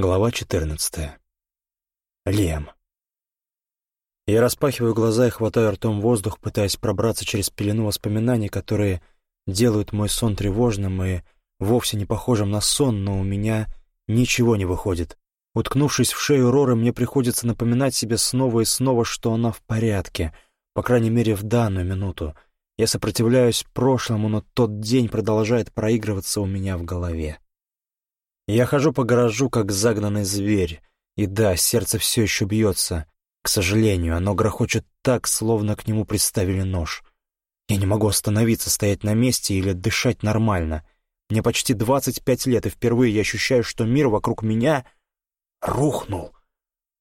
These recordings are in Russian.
Глава 14. Лем. Я распахиваю глаза и хватаю ртом воздух, пытаясь пробраться через пелену воспоминаний, которые делают мой сон тревожным и вовсе не похожим на сон, но у меня ничего не выходит. Уткнувшись в шею Роры, мне приходится напоминать себе снова и снова, что она в порядке, по крайней мере, в данную минуту. Я сопротивляюсь прошлому, но тот день продолжает проигрываться у меня в голове. Я хожу по гаражу, как загнанный зверь. И да, сердце все еще бьется. К сожалению, оно грохочет так, словно к нему приставили нож. Я не могу остановиться, стоять на месте или дышать нормально. Мне почти 25 лет, и впервые я ощущаю, что мир вокруг меня рухнул.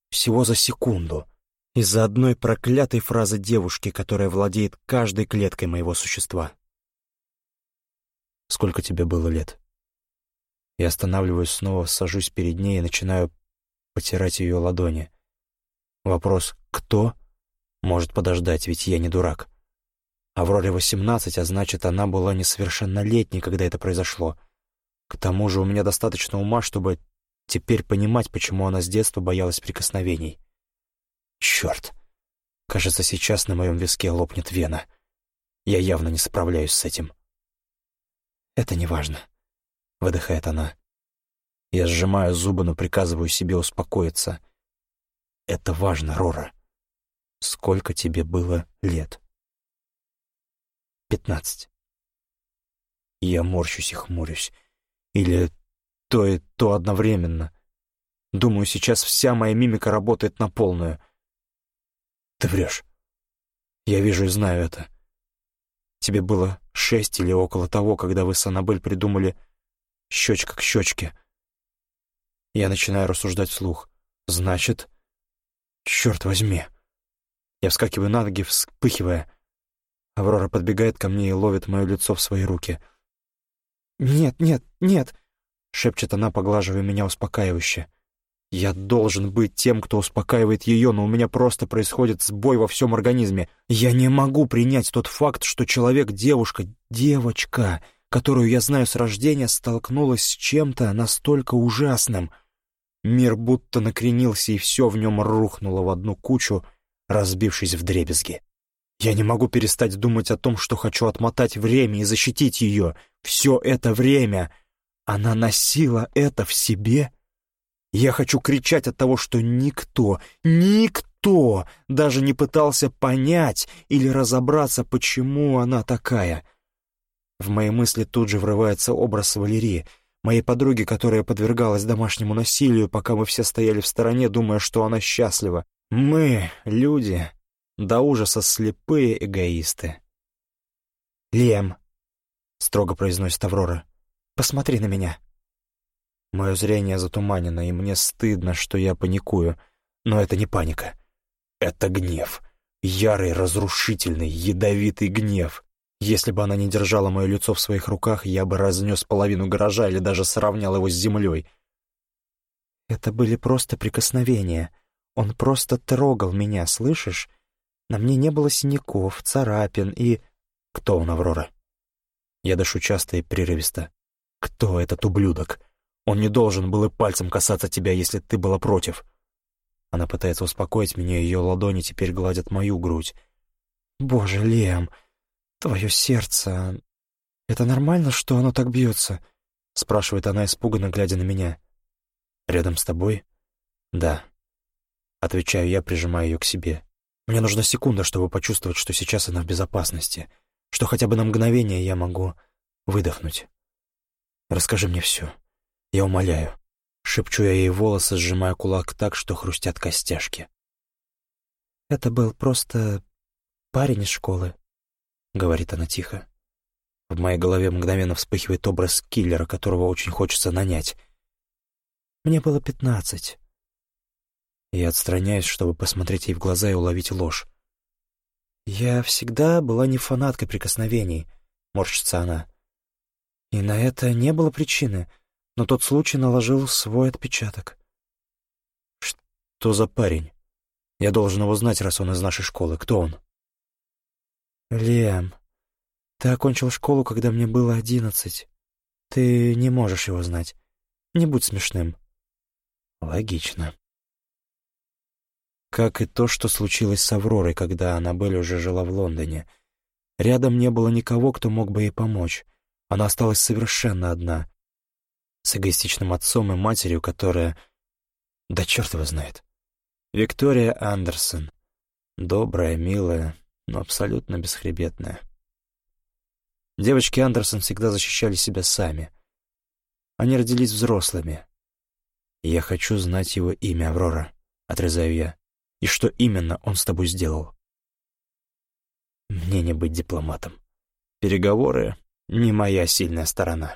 Всего за секунду. Из-за одной проклятой фразы девушки, которая владеет каждой клеткой моего существа. «Сколько тебе было лет?» Я останавливаюсь снова, сажусь перед ней и начинаю потирать ее ладони. Вопрос «кто?» может подождать, ведь я не дурак. Авроре восемнадцать, а значит, она была несовершеннолетней, когда это произошло. К тому же у меня достаточно ума, чтобы теперь понимать, почему она с детства боялась прикосновений. Черт! Кажется, сейчас на моем виске лопнет вена. Я явно не справляюсь с этим. Это не важно. — выдыхает она. Я сжимаю зубы, но приказываю себе успокоиться. «Это важно, Рора. Сколько тебе было лет?» «Пятнадцать». Я морщусь и хмурюсь. Или то и то одновременно. Думаю, сейчас вся моя мимика работает на полную. Ты врешь. Я вижу и знаю это. Тебе было шесть или около того, когда вы с Аннабель придумали щечка к щечке. Я начинаю рассуждать вслух. Значит, черт возьми. Я вскакиваю на ноги, вспыхивая. Аврора подбегает ко мне и ловит мое лицо в свои руки. «Нет, нет, нет!» — шепчет она, поглаживая меня успокаивающе. Я должен быть тем, кто успокаивает ее, но у меня просто происходит сбой во всем организме. Я не могу принять тот факт, что человек, девушка, девочка — которую я знаю с рождения, столкнулась с чем-то настолько ужасным. Мир будто накренился, и все в нем рухнуло в одну кучу, разбившись в дребезги. Я не могу перестать думать о том, что хочу отмотать время и защитить ее. Все это время. Она носила это в себе. Я хочу кричать от того, что никто, никто даже не пытался понять или разобраться, почему она такая — в мои мысли тут же врывается образ Валерии, моей подруги, которая подвергалась домашнему насилию, пока мы все стояли в стороне, думая, что она счастлива. Мы, люди, до ужаса слепые эгоисты. «Лем», — строго произносит Аврора, — «посмотри на меня». Мое зрение затуманено, и мне стыдно, что я паникую, но это не паника. Это гнев. Ярый, разрушительный, ядовитый гнев. Если бы она не держала мое лицо в своих руках, я бы разнес половину гаража или даже сравнял его с землей. Это были просто прикосновения. Он просто трогал меня, слышишь? На мне не было синяков, царапин и... Кто он, Аврора? Я дышу часто и прерывисто. Кто этот ублюдок? Он не должен был и пальцем касаться тебя, если ты была против. Она пытается успокоить меня, ее ладони теперь гладят мою грудь. Боже, Лем, «Твое сердце... Это нормально, что оно так бьется?» — спрашивает она, испуганно глядя на меня. «Рядом с тобой?» «Да». Отвечаю я, прижимая ее к себе. Мне нужна секунда, чтобы почувствовать, что сейчас она в безопасности, что хотя бы на мгновение я могу выдохнуть. «Расскажи мне все. Я умоляю». Шепчу я ей волосы, сжимая кулак так, что хрустят костяшки. «Это был просто парень из школы», — говорит она тихо. В моей голове мгновенно вспыхивает образ киллера, которого очень хочется нанять. Мне было пятнадцать. Я отстраняюсь, чтобы посмотреть ей в глаза и уловить ложь. «Я всегда была не фанаткой прикосновений», — морщится она. «И на это не было причины, но тот случай наложил свой отпечаток». «Что за парень? Я должен его знать, раз он из нашей школы. Кто он?» «Лем, ты окончил школу, когда мне было одиннадцать. Ты не можешь его знать. Не будь смешным». Логично. Как и то, что случилось с Авророй, когда Аннабель уже жила в Лондоне. Рядом не было никого, кто мог бы ей помочь. Она осталась совершенно одна. С эгоистичным отцом и матерью, которая... Да черт его знает. Виктория Андерсон. Добрая, милая, но абсолютно бесхребетная. Девочки Андерсон всегда защищали себя сами. Они родились взрослыми. «Я хочу знать его имя, Аврора», — отрезаю я. «И что именно он с тобой сделал?» Мне не быть дипломатом. Переговоры — не моя сильная сторона.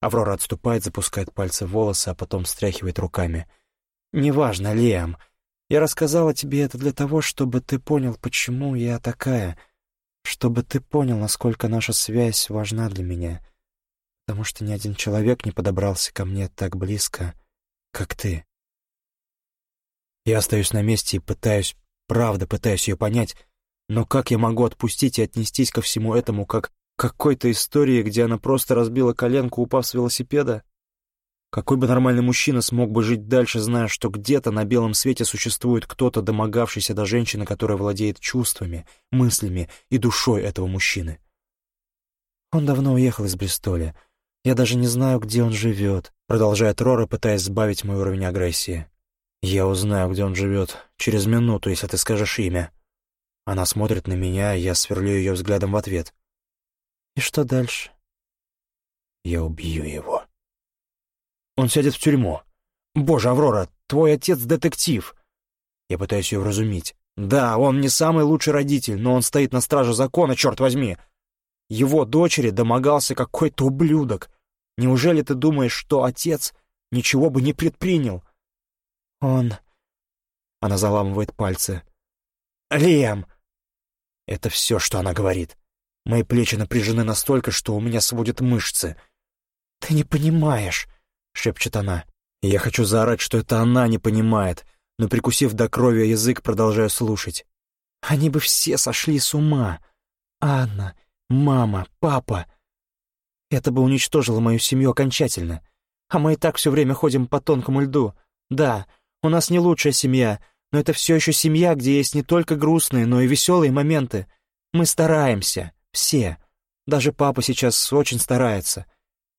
Аврора отступает, запускает пальцы в волосы, а потом встряхивает руками. «Неважно, Лиам. Я рассказала тебе это для того, чтобы ты понял, почему я такая чтобы ты понял, насколько наша связь важна для меня, потому что ни один человек не подобрался ко мне так близко, как ты. Я остаюсь на месте и пытаюсь, правда пытаюсь ее понять, но как я могу отпустить и отнестись ко всему этому, как к какой-то истории, где она просто разбила коленку, упав с велосипеда? Какой бы нормальный мужчина смог бы жить дальше, зная, что где-то на белом свете существует кто-то, домогавшийся до женщины, которая владеет чувствами, мыслями и душой этого мужчины? Он давно уехал из Бристоля. Я даже не знаю, где он живет, продолжает Рора, пытаясь сбавить мой уровень агрессии. Я узнаю, где он живет, через минуту, если ты скажешь имя. Она смотрит на меня, я сверлю ее взглядом в ответ. И что дальше? Я убью его. Он сядет в тюрьму. Боже, Аврора, твой отец детектив. Я пытаюсь ее вразумить. Да, он не самый лучший родитель, но он стоит на страже закона, черт возьми. Его дочери домогался какой-то ублюдок. Неужели ты думаешь, что отец ничего бы не предпринял? Он... Она заламывает пальцы. «Лиам!» Это все, что она говорит. Мои плечи напряжены настолько, что у меня сводят мышцы. «Ты не понимаешь. — шепчет она. я хочу заорать, что это она не понимает, но, прикусив до крови язык, продолжаю слушать. Они бы все сошли с ума. Анна, мама, папа. Это бы уничтожило мою семью окончательно. А мы и так все время ходим по тонкому льду. Да, у нас не лучшая семья, но это все еще семья, где есть не только грустные, но и веселые моменты. Мы стараемся, все. Даже папа сейчас очень старается.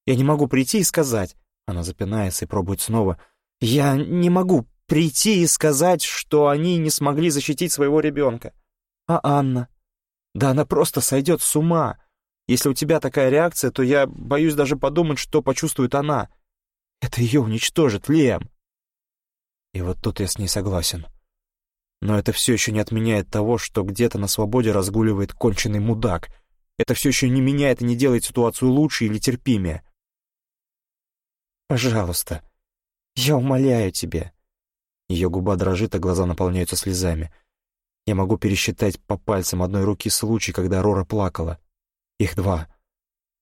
Я не могу прийти и сказать, она запинается и пробует снова. «Я не могу прийти и сказать, что они не смогли защитить своего ребенка. А Анна? Да она просто сойдет с ума. Если у тебя такая реакция, то я боюсь даже подумать, что почувствует она. Это ее уничтожит, Лем. И вот тут я с ней согласен. Но это все еще не отменяет того, что где-то на свободе разгуливает конченый мудак. Это все еще не меняет и не делает ситуацию лучше или терпимее. Пожалуйста, я умоляю тебя». Ее губа дрожит, а глаза наполняются слезами. Я могу пересчитать по пальцам одной руки случай, когда Рора плакала. Их два.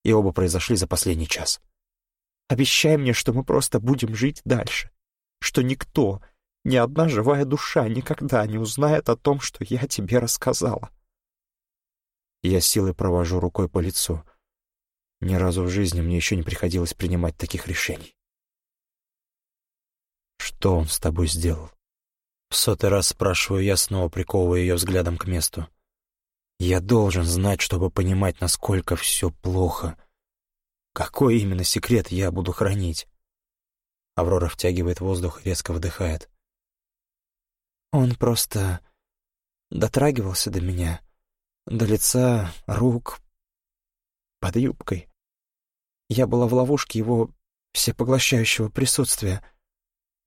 И оба произошли за последний час. Обещай мне, что мы просто будем жить дальше. Что никто, ни одна живая душа никогда не узнает о том, что я тебе рассказала. Я силой провожу рукой по лицу. Ни разу в жизни мне еще не приходилось принимать таких решений. Что он с тобой сделал? В сотый раз спрашиваю я, снова приковывая ее взглядом к месту. Я должен знать, чтобы понимать, насколько все плохо. Какой именно секрет я буду хранить? Аврора втягивает воздух и резко вдыхает. Он просто дотрагивался до меня, до лица, рук, под юбкой. Я была в ловушке его всепоглощающего присутствия —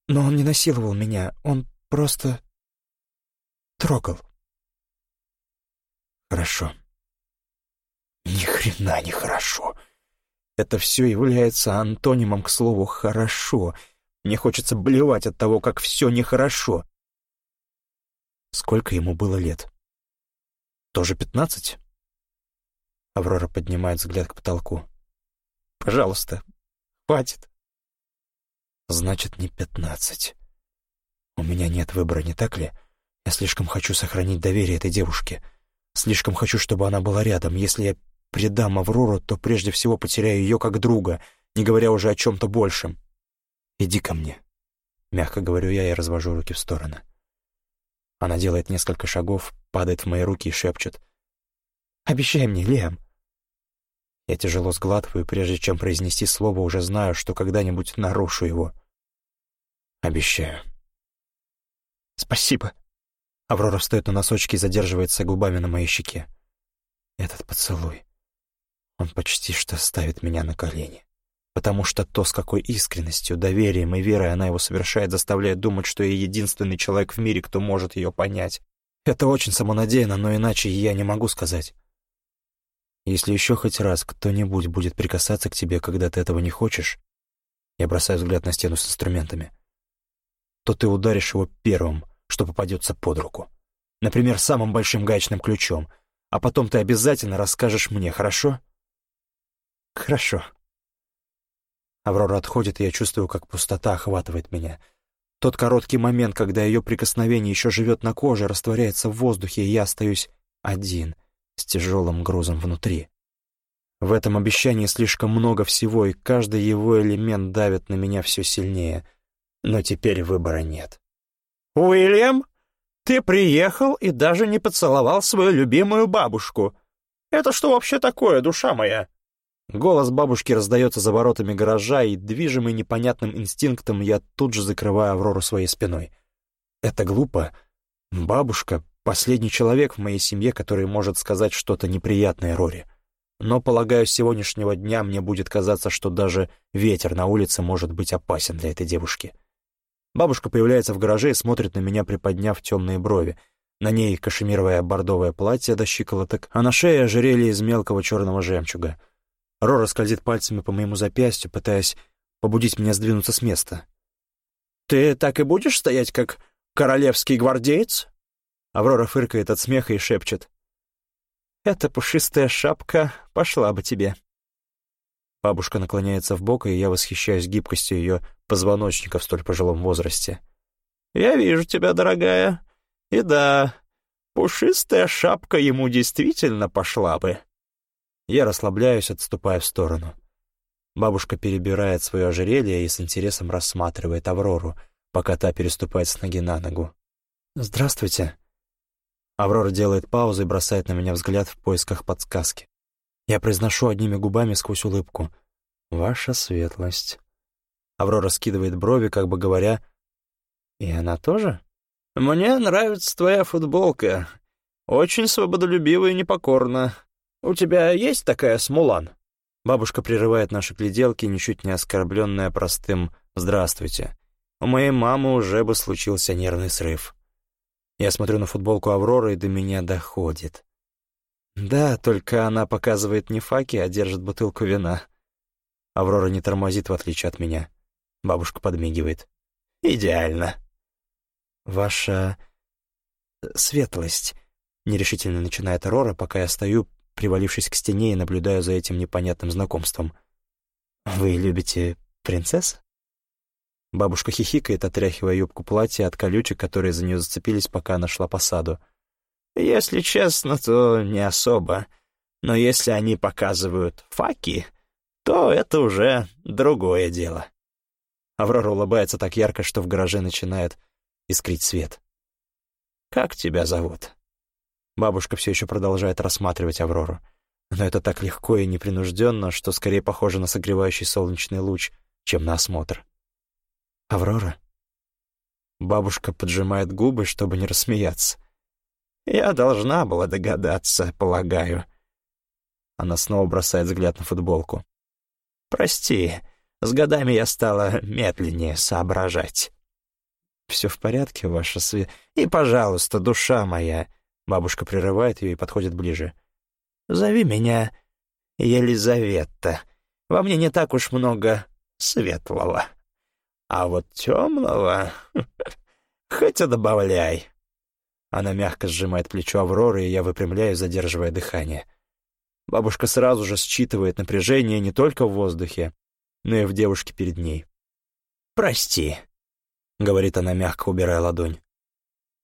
но он не насиловал меня, он просто трогал. Хорошо. Ни хрена не хорошо. Это все является антонимом к слову «хорошо». Мне хочется блевать от того, как все нехорошо. Сколько ему было лет? Тоже пятнадцать? Аврора поднимает взгляд к потолку. Пожалуйста, хватит. Значит, не пятнадцать. У меня нет выбора, не так ли? Я слишком хочу сохранить доверие этой девушке. Слишком хочу, чтобы она была рядом. Если я предам Аврору, то прежде всего потеряю ее как друга, не говоря уже о чем-то большем. Иди ко мне. Мягко говорю я и развожу руки в стороны. Она делает несколько шагов, падает в мои руки и шепчет. «Обещай мне, Лем!» Я тяжело сглатываю, прежде чем произнести слово, уже знаю, что когда-нибудь нарушу его. Обещаю. «Спасибо!» Аврора встает на носочки и задерживается губами на моей щеке. Этот поцелуй. Он почти что ставит меня на колени. Потому что то, с какой искренностью, доверием и верой она его совершает, заставляет думать, что я единственный человек в мире, кто может ее понять. Это очень самонадеянно, но иначе я не могу сказать. Если еще хоть раз кто-нибудь будет прикасаться к тебе, когда ты этого не хочешь, я бросаю взгляд на стену с инструментами, то ты ударишь его первым, что попадется под руку. Например, самым большим гаечным ключом. А потом ты обязательно расскажешь мне, хорошо? Хорошо. Аврора отходит, и я чувствую, как пустота охватывает меня. Тот короткий момент, когда ее прикосновение еще живет на коже, растворяется в воздухе, и я остаюсь один, с тяжелым грузом внутри. В этом обещании слишком много всего, и каждый его элемент давит на меня все сильнее. Но теперь выбора нет. «Уильям, ты приехал и даже не поцеловал свою любимую бабушку. Это что вообще такое, душа моя?» Голос бабушки раздается за воротами гаража, и, движимый непонятным инстинктом, я тут же закрываю Аврору своей спиной. Это глупо. Бабушка — последний человек в моей семье, который может сказать что-то неприятное Рори. Но, полагаю, с сегодняшнего дня мне будет казаться, что даже ветер на улице может быть опасен для этой девушки. Бабушка появляется в гараже и смотрит на меня, приподняв темные брови. На ней кашемировое бордовое платье до щиколоток, а на шее ожерелье из мелкого черного жемчуга. Рора скользит пальцами по моему запястью, пытаясь побудить меня сдвинуться с места. «Ты так и будешь стоять, как королевский гвардеец?» Аврора фыркает от смеха и шепчет. «Эта пушистая шапка пошла бы тебе». Бабушка наклоняется в бок, и я восхищаюсь гибкостью ее позвоночника в столь пожилом возрасте. «Я вижу тебя, дорогая. И да, пушистая шапка ему действительно пошла бы». Я расслабляюсь, отступая в сторону. Бабушка перебирает свое ожерелье и с интересом рассматривает Аврору, пока та переступает с ноги на ногу. «Здравствуйте». Аврора делает паузу и бросает на меня взгляд в поисках подсказки. Я произношу одними губами сквозь улыбку. «Ваша светлость». Аврора скидывает брови, как бы говоря, «И она тоже?» «Мне нравится твоя футболка. Очень свободолюбива и непокорна. У тебя есть такая смулан?» Бабушка прерывает наши гляделки, ничуть не оскорбленная простым «здравствуйте». У моей мамы уже бы случился нервный срыв. Я смотрю на футболку Авроры, и до меня доходит. Да, только она показывает не факи, а держит бутылку вина. Аврора не тормозит, в отличие от меня. Бабушка подмигивает. «Идеально». «Ваша... Э, светлость», — нерешительно начинает Аврора, пока я стою, привалившись к стене и наблюдаю за этим непонятным знакомством. «Вы любите принцесс?» Бабушка хихикает, отряхивая юбку платья от колючек, которые за нее зацепились, пока она шла по саду. Если честно, то не особо. Но если они показывают факи, то это уже другое дело. Аврора улыбается так ярко, что в гараже начинает искрить свет. «Как тебя зовут?» Бабушка все еще продолжает рассматривать Аврору. Но это так легко и непринужденно, что скорее похоже на согревающий солнечный луч, чем на осмотр. «Аврора?» Бабушка поджимает губы, чтобы не рассмеяться. Я должна была догадаться, полагаю. Она снова бросает взгляд на футболку. Прости, с годами я стала медленнее соображать. Все в порядке, ваша све... И, пожалуйста, душа моя. Бабушка прерывает ее и подходит ближе. Зови меня Елизавета. Во мне не так уж много светлого. А вот темного хоть и добавляй. Она мягко сжимает плечо Авроры, и я выпрямляю, задерживая дыхание. Бабушка сразу же считывает напряжение не только в воздухе, но и в девушке перед ней. «Прости», — говорит она, мягко убирая ладонь.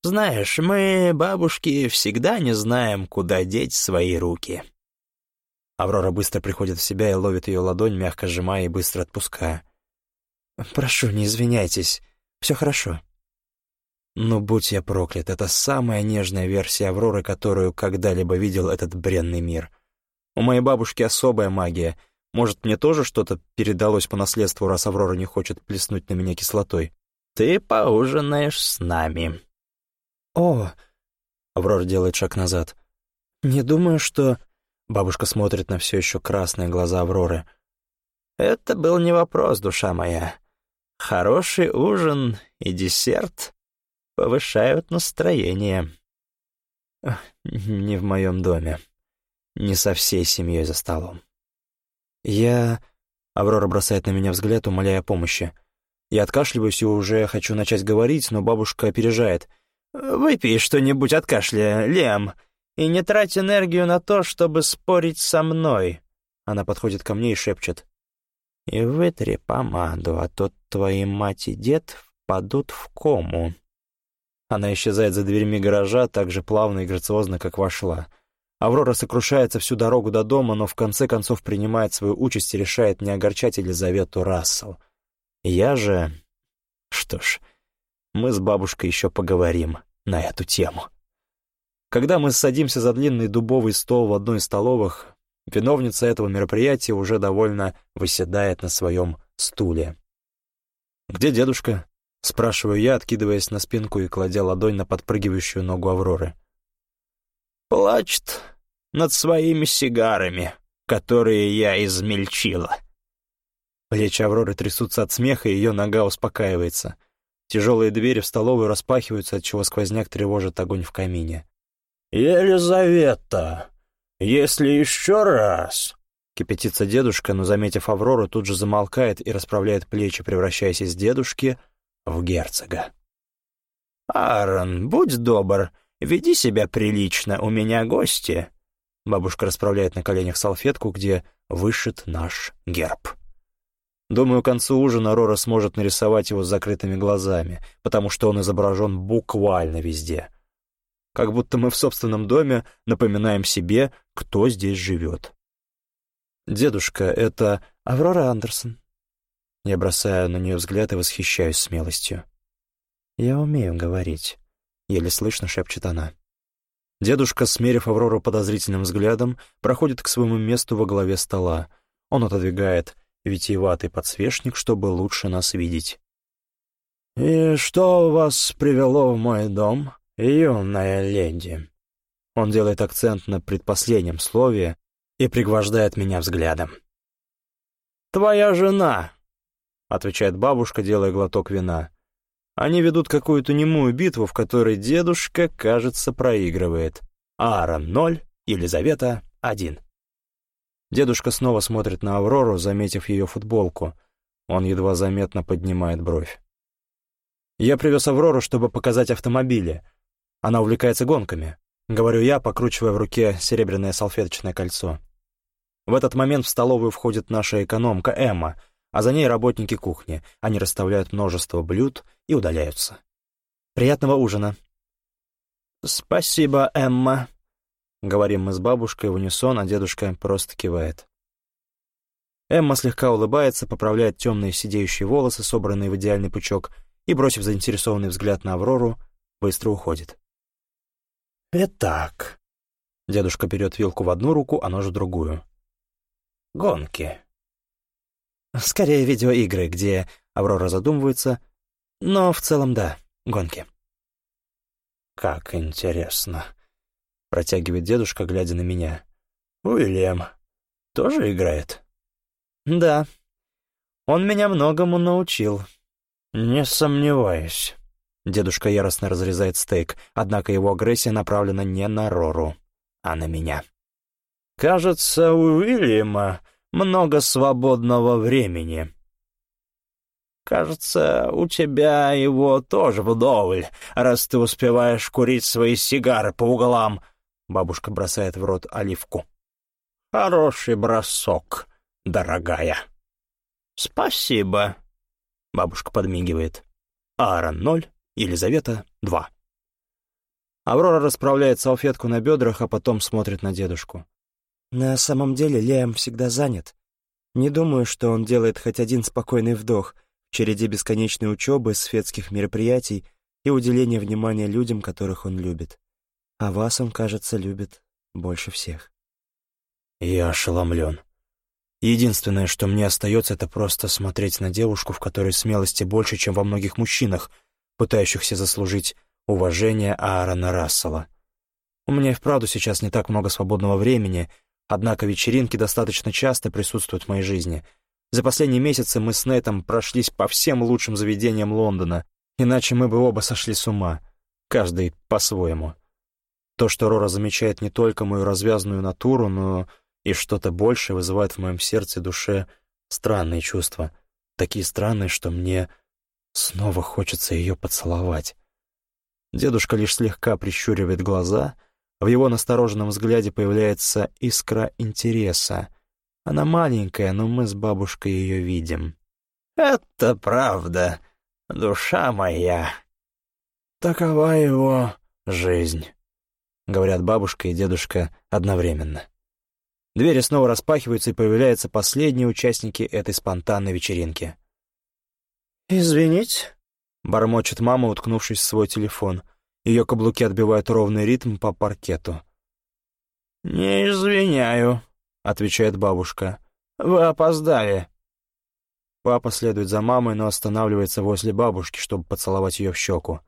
«Знаешь, мы, бабушки, всегда не знаем, куда деть свои руки». Аврора быстро приходит в себя и ловит ее ладонь, мягко сжимая и быстро отпуская. «Прошу, не извиняйтесь», Все хорошо». Ну, будь я проклят, это самая нежная версия Авроры, которую когда-либо видел этот бренный мир. У моей бабушки особая магия. Может, мне тоже что-то передалось по наследству, раз Аврора не хочет плеснуть на меня кислотой? Ты поужинаешь с нами. О, Аврора делает шаг назад. Не думаю, что... Бабушка смотрит на все еще красные глаза Авроры. Это был не вопрос, душа моя. Хороший ужин и десерт повышают настроение. Не в моем доме. Не со всей семьей за столом. Я... Аврора бросает на меня взгляд, умоляя о помощи. Я откашливаюсь и уже хочу начать говорить, но бабушка опережает. «Выпей что-нибудь от кашля, Лем, и не трать энергию на то, чтобы спорить со мной». Она подходит ко мне и шепчет. «И вытри помаду, а то твои мать и дед впадут в кому». Она исчезает за дверьми гаража так же плавно и грациозно, как вошла. Аврора сокрушается всю дорогу до дома, но в конце концов принимает свою участь и решает не огорчать Елизавету Рассел. Я же... Что ж, мы с бабушкой еще поговорим на эту тему. Когда мы садимся за длинный дубовый стол в одной из столовых, виновница этого мероприятия уже довольно выседает на своем стуле. «Где дедушка?» — спрашиваю я, откидываясь на спинку и кладя ладонь на подпрыгивающую ногу Авроры. «Плачет над своими сигарами, которые я измельчила». Плечи Авроры трясутся от смеха, и ее нога успокаивается. Тяжелые двери в столовую распахиваются, отчего сквозняк тревожит огонь в камине. «Елизавета, если еще раз...» Кипятится дедушка, но, заметив Аврору, тут же замолкает и расправляет плечи, превращаясь из дедушки в герцога. «Аарон, будь добр, веди себя прилично, у меня гости». Бабушка расправляет на коленях салфетку, где вышит наш герб. Думаю, к концу ужина Рора сможет нарисовать его с закрытыми глазами, потому что он изображен буквально везде. Как будто мы в собственном доме напоминаем себе, кто здесь живет. «Дедушка, это Аврора Андерсон», я бросаю на нее взгляд и восхищаюсь смелостью. «Я умею говорить», — еле слышно шепчет она. Дедушка, смерив Аврору подозрительным взглядом, проходит к своему месту во главе стола. Он отодвигает витиеватый подсвечник, чтобы лучше нас видеть. «И что вас привело в мой дом, юная леди?» Он делает акцент на предпоследнем слове и пригвождает меня взглядом. «Твоя жена — отвечает бабушка, делая глоток вина. Они ведут какую-то немую битву, в которой дедушка, кажется, проигрывает. Аарон — ноль, Елизавета — один. Дедушка снова смотрит на Аврору, заметив ее футболку. Он едва заметно поднимает бровь. «Я привез Аврору, чтобы показать автомобили. Она увлекается гонками», — говорю я, покручивая в руке серебряное салфеточное кольцо. В этот момент в столовую входит наша экономка Эмма — а за ней работники кухни. Они расставляют множество блюд и удаляются. «Приятного ужина!» «Спасибо, Эмма!» Говорим мы с бабушкой в унисон, а дедушка просто кивает. Эмма слегка улыбается, поправляет темные сидеющие волосы, собранные в идеальный пучок, и, бросив заинтересованный взгляд на Аврору, быстро уходит. «Итак...» Дедушка берет вилку в одну руку, а нож в другую. «Гонки. Скорее видеоигры, где Аврора задумывается, но в целом да, гонки. «Как интересно», — протягивает дедушка, глядя на меня. «Уильям тоже играет?» «Да. Он меня многому научил». «Не сомневаюсь». Дедушка яростно разрезает стейк, однако его агрессия направлена не на Рору, а на меня. «Кажется, у Уильяма много свободного времени. Кажется, у тебя его тоже вдоволь, раз ты успеваешь курить свои сигары по углам. Бабушка бросает в рот оливку. Хороший бросок, дорогая. Спасибо. Бабушка подмигивает. Аарон — ноль, Елизавета — два. Аврора расправляет салфетку на бедрах, а потом смотрит на дедушку. На самом деле Лиам всегда занят. Не думаю, что он делает хоть один спокойный вдох в череде бесконечной учебы, светских мероприятий и уделения внимания людям, которых он любит. А вас он, кажется, любит больше всех. Я ошеломлен. Единственное, что мне остается, это просто смотреть на девушку, в которой смелости больше, чем во многих мужчинах, пытающихся заслужить уважение Аарона Рассела. У меня и вправду сейчас не так много свободного времени, однако вечеринки достаточно часто присутствуют в моей жизни. За последние месяцы мы с Нейтом прошлись по всем лучшим заведениям Лондона, иначе мы бы оба сошли с ума, каждый по-своему. То, что Рора замечает не только мою развязную натуру, но и что-то большее вызывает в моем сердце и душе странные чувства, такие странные, что мне снова хочется ее поцеловать. Дедушка лишь слегка прищуривает глаза, в его настороженном взгляде появляется искра интереса. Она маленькая, но мы с бабушкой ее видим. «Это правда, душа моя. Такова его жизнь», — говорят бабушка и дедушка одновременно. Двери снова распахиваются, и появляются последние участники этой спонтанной вечеринки. «Извините», — бормочет мама, уткнувшись в свой телефон. Ее каблуки отбивают ровный ритм по паркету. «Не извиняю», — отвечает бабушка. «Вы опоздали». Папа следует за мамой, но останавливается возле бабушки, чтобы поцеловать ее в щеку.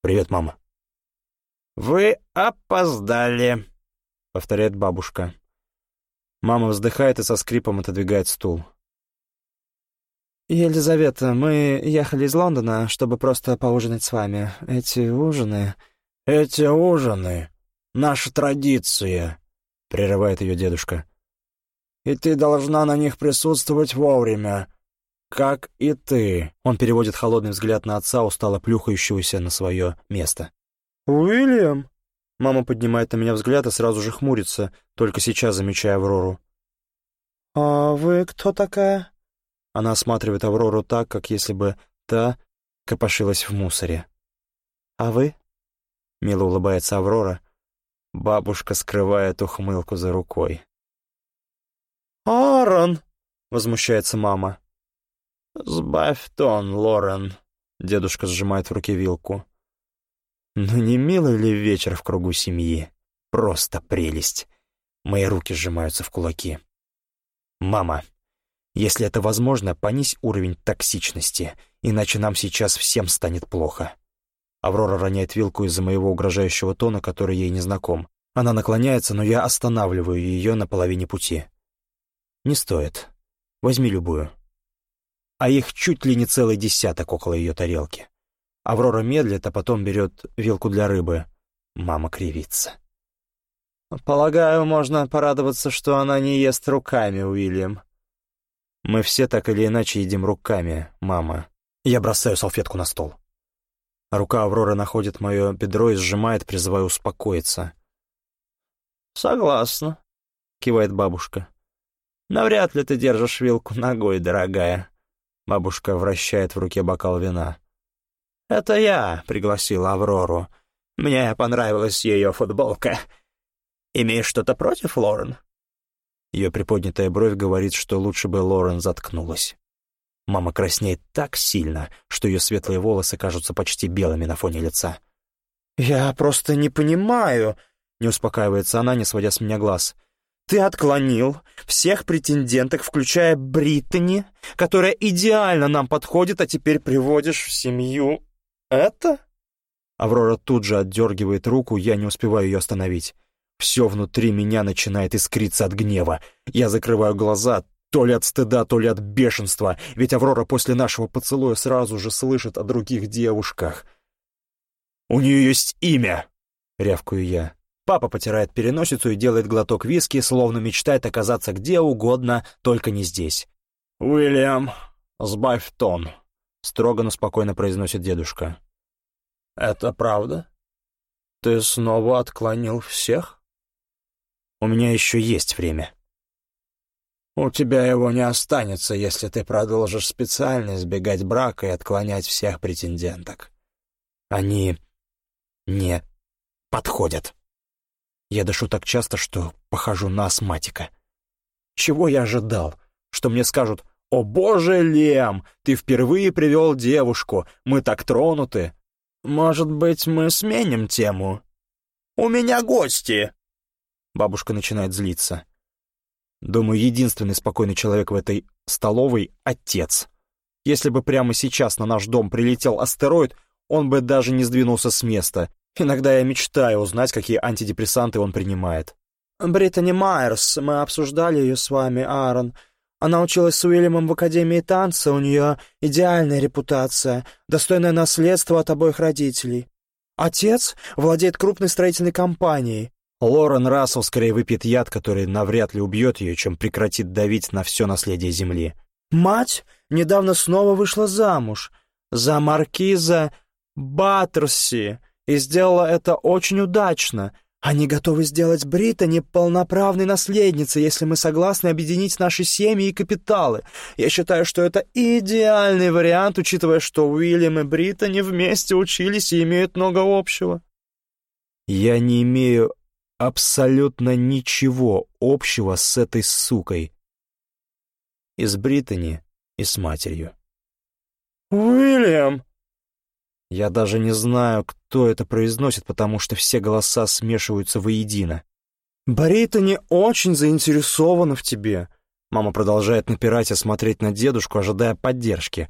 «Привет, мама». «Вы опоздали», — повторяет бабушка. Мама вздыхает и со скрипом отодвигает стул. «Елизавета, мы ехали из Лондона, чтобы просто поужинать с вами. Эти ужины...» «Эти ужины — наша традиция», — прерывает ее дедушка. «И ты должна на них присутствовать вовремя, как и ты». Он переводит холодный взгляд на отца, устало плюхающегося на свое место. «Уильям?» Мама поднимает на меня взгляд и сразу же хмурится, только сейчас замечая Аврору. «А вы кто такая?» Она осматривает Аврору так, как если бы та копошилась в мусоре. «А вы?» — мило улыбается Аврора. Бабушка скрывает ухмылку за рукой. «Аарон!» — возмущается мама. «Сбавь тон, Лорен!» — дедушка сжимает в руке вилку. Ну не милый ли вечер в кругу семьи? Просто прелесть. Мои руки сжимаются в кулаки. «Мама, если это возможно, понизь уровень токсичности, иначе нам сейчас всем станет плохо». Аврора роняет вилку из-за моего угрожающего тона, который ей не знаком. Она наклоняется, но я останавливаю ее на половине пути. «Не стоит. Возьми любую». А их чуть ли не целый десяток около ее тарелки. Аврора медлит, а потом берет вилку для рыбы. Мама кривится. «Полагаю, можно порадоваться, что она не ест руками, Уильям». «Мы все так или иначе едим руками, мама». Я бросаю салфетку на стол. Рука Авроры находит мое бедро и сжимает, призывая успокоиться. «Согласна», — кивает бабушка. «Навряд ли ты держишь вилку ногой, дорогая». Бабушка вращает в руке бокал вина. «Это я пригласил Аврору. Мне понравилась ее футболка. Имеешь что-то против, Лорен?» Ее приподнятая бровь говорит, что лучше бы Лорен заткнулась. Мама краснеет так сильно, что ее светлые волосы кажутся почти белыми на фоне лица. «Я просто не понимаю», — не успокаивается она, не сводя с меня глаз. «Ты отклонил всех претенденток, включая Бриттани, которая идеально нам подходит, а теперь приводишь в семью «Это?» Аврора тут же отдергивает руку, я не успеваю ее остановить. Все внутри меня начинает искриться от гнева. Я закрываю глаза, то ли от стыда, то ли от бешенства, ведь Аврора после нашего поцелуя сразу же слышит о других девушках. «У нее есть имя!» — рявкаю я. Папа потирает переносицу и делает глоток виски, словно мечтает оказаться где угодно, только не здесь. «Уильям, сбавь тон», — строго, но спокойно произносит дедушка. «Это правда? Ты снова отклонил всех?» «У меня еще есть время». «У тебя его не останется, если ты продолжишь специально избегать брака и отклонять всех претенденток». «Они не подходят». Я дышу так часто, что похожу на астматика. Чего я ожидал? Что мне скажут «О боже, Лем, ты впервые привел девушку, мы так тронуты!» «Может быть, мы сменим тему?» «У меня гости!» Бабушка начинает злиться. Думаю, единственный спокойный человек в этой столовой — отец. Если бы прямо сейчас на наш дом прилетел астероид, он бы даже не сдвинулся с места. Иногда я мечтаю узнать, какие антидепрессанты он принимает. «Британи Майерс, мы обсуждали ее с вами, Аарон. Она училась с Уильямом в Академии танца, у нее идеальная репутация, достойное наследство от обоих родителей. Отец владеет крупной строительной компанией. Лорен Рассел скорее выпьет яд, который навряд ли убьет ее, чем прекратит давить на все наследие Земли. Мать недавно снова вышла замуж за маркиза Баттерси и сделала это очень удачно — они готовы сделать Британи полноправной наследницей, если мы согласны объединить наши семьи и капиталы. Я считаю, что это идеальный вариант, учитывая, что Уильям и Британи вместе учились и имеют много общего. Я не имею абсолютно ничего общего с этой сукой. И с Британи, и с матерью. «Уильям!» Я даже не знаю, кто это произносит, потому что все голоса смешиваются воедино. «Борита не очень заинтересована в тебе», Мама продолжает напирать и смотреть на дедушку, ожидая поддержки.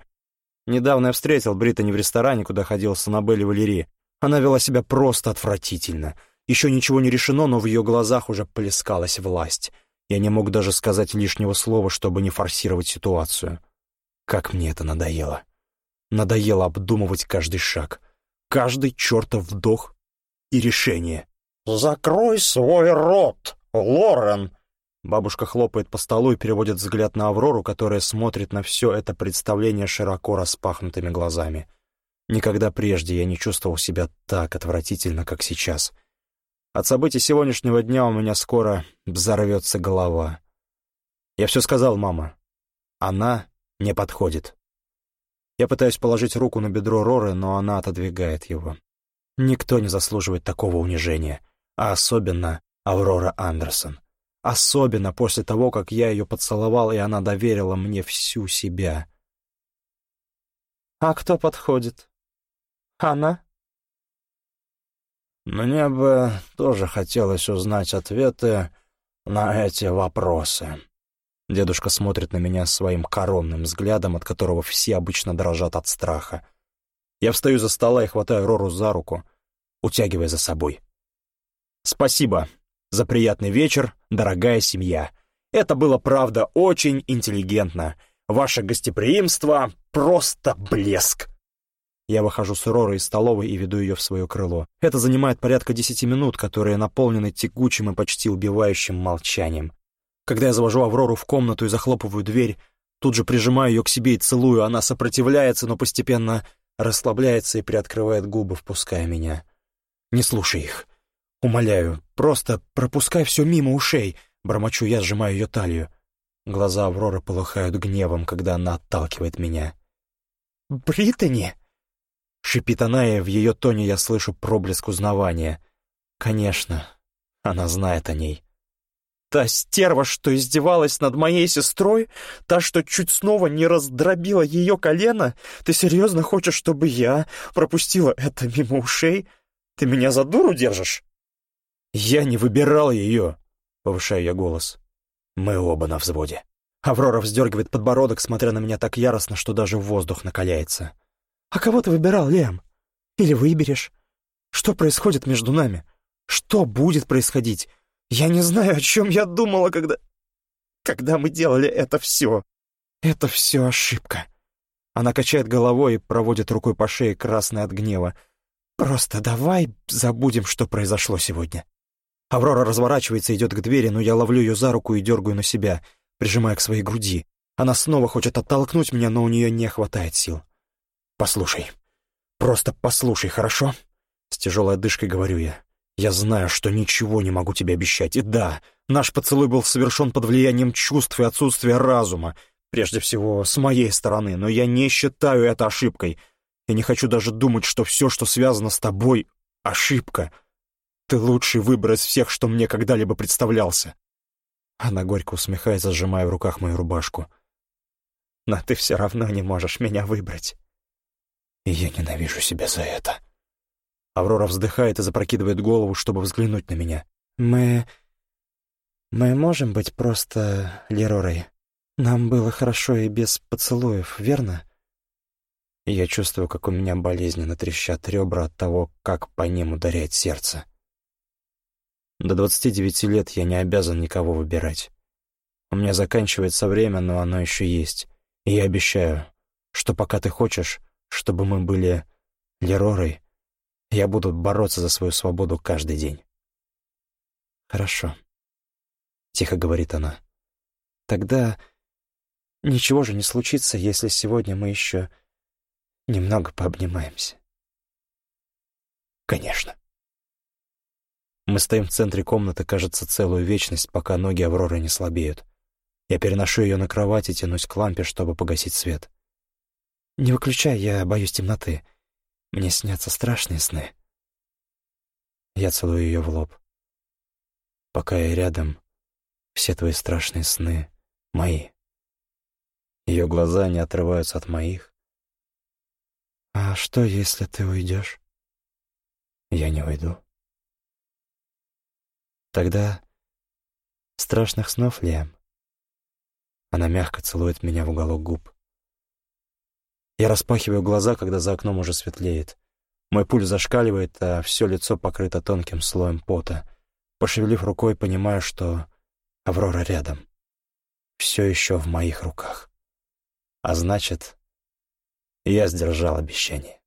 Недавно я встретил Британи в ресторане, куда ходил с Аннабель и Валерий. Она вела себя просто отвратительно. Еще ничего не решено, но в ее глазах уже плескалась власть. Я не мог даже сказать лишнего слова, чтобы не форсировать ситуацию. Как мне это надоело. Надоело обдумывать каждый шаг, каждый чертов вдох и решение. «Закрой свой рот, Лорен!» Бабушка хлопает по столу и переводит взгляд на Аврору, которая смотрит на все это представление широко распахнутыми глазами. Никогда прежде я не чувствовал себя так отвратительно, как сейчас. От событий сегодняшнего дня у меня скоро взорвется голова. Я все сказал, мама. Она не подходит. Я пытаюсь положить руку на бедро Роры, но она отодвигает его. Никто не заслуживает такого унижения, а особенно Аврора Андерсон. Особенно после того, как я ее поцеловал, и она доверила мне всю себя. «А кто подходит? Она?» «Мне бы тоже хотелось узнать ответы на эти вопросы», Дедушка смотрит на меня своим коронным взглядом, от которого все обычно дрожат от страха. Я встаю за стола и хватаю Рору за руку, утягивая за собой. «Спасибо за приятный вечер, дорогая семья. Это было, правда, очень интеллигентно. Ваше гостеприимство — просто блеск!» Я выхожу с Ророй из столовой и веду ее в свое крыло. Это занимает порядка десяти минут, которые наполнены тягучим и почти убивающим молчанием. Когда я завожу Аврору в комнату и захлопываю дверь, тут же прижимаю ее к себе и целую, она сопротивляется, но постепенно расслабляется и приоткрывает губы, впуская меня. Не слушай их. Умоляю, просто пропускай все мимо ушей, бормочу я, сжимаю ее талию. Глаза Авроры полыхают гневом, когда она отталкивает меня. «Британи!» Шипит она, и в ее тоне я слышу проблеск узнавания. Конечно, она знает о ней. Та стерва, что издевалась над моей сестрой, та, что чуть снова не раздробила ее колено, ты серьезно хочешь, чтобы я пропустила это мимо ушей? Ты меня за дуру держишь? Я не выбирал ее, повышаю я голос. Мы оба на взводе. Аврора вздергивает подбородок, смотря на меня так яростно, что даже воздух накаляется. «А кого ты выбирал, Лем? Или выберешь? Что происходит между нами? Что будет происходить? Я не знаю, о чем я думала, когда... Когда мы делали это все. Это все ошибка. Она качает головой и проводит рукой по шее, красной от гнева. Просто давай забудем, что произошло сегодня. Аврора разворачивается и идет к двери, но я ловлю ее за руку и дергаю на себя, прижимая к своей груди. Она снова хочет оттолкнуть меня, но у нее не хватает сил. «Послушай. Просто послушай, хорошо?» С тяжелой одышкой говорю я. Я знаю, что ничего не могу тебе обещать. И да, наш поцелуй был совершен под влиянием чувств и отсутствия разума, прежде всего с моей стороны, но я не считаю это ошибкой. Я не хочу даже думать, что все, что связано с тобой, — ошибка. Ты лучший выбор из всех, что мне когда-либо представлялся. Она горько усмехается, сжимая в руках мою рубашку. но ты все равно не можешь меня выбрать. И я ненавижу себя за это. Аврора вздыхает и запрокидывает голову, чтобы взглянуть на меня. Мы... мы можем быть просто Леророй. Нам было хорошо и без поцелуев, верно? И я чувствую, как у меня болезненно трещат ребра от того, как по ним ударяет сердце. До 29 лет я не обязан никого выбирать. У меня заканчивается время, но оно еще есть. И я обещаю, что пока ты хочешь, чтобы мы были Леророй, я буду бороться за свою свободу каждый день. Хорошо, — тихо говорит она. Тогда ничего же не случится, если сегодня мы еще немного пообнимаемся. Конечно. Мы стоим в центре комнаты, кажется, целую вечность, пока ноги Авроры не слабеют. Я переношу ее на кровать и тянусь к лампе, чтобы погасить свет. «Не выключай, я боюсь темноты. Мне снятся страшные сны». Я целую ее в лоб. «Пока я рядом, все твои страшные сны мои». Ее глаза не отрываются от моих. «А что, если ты уйдешь?» «Я не уйду». «Тогда страшных снов, Лиам». Она мягко целует меня в уголок губ. Я распахиваю глаза, когда за окном уже светлеет. Мой пульс зашкаливает, а все лицо покрыто тонким слоем пота. Пошевелив рукой, понимаю, что Аврора рядом. Все еще в моих руках. А значит, я сдержал обещание.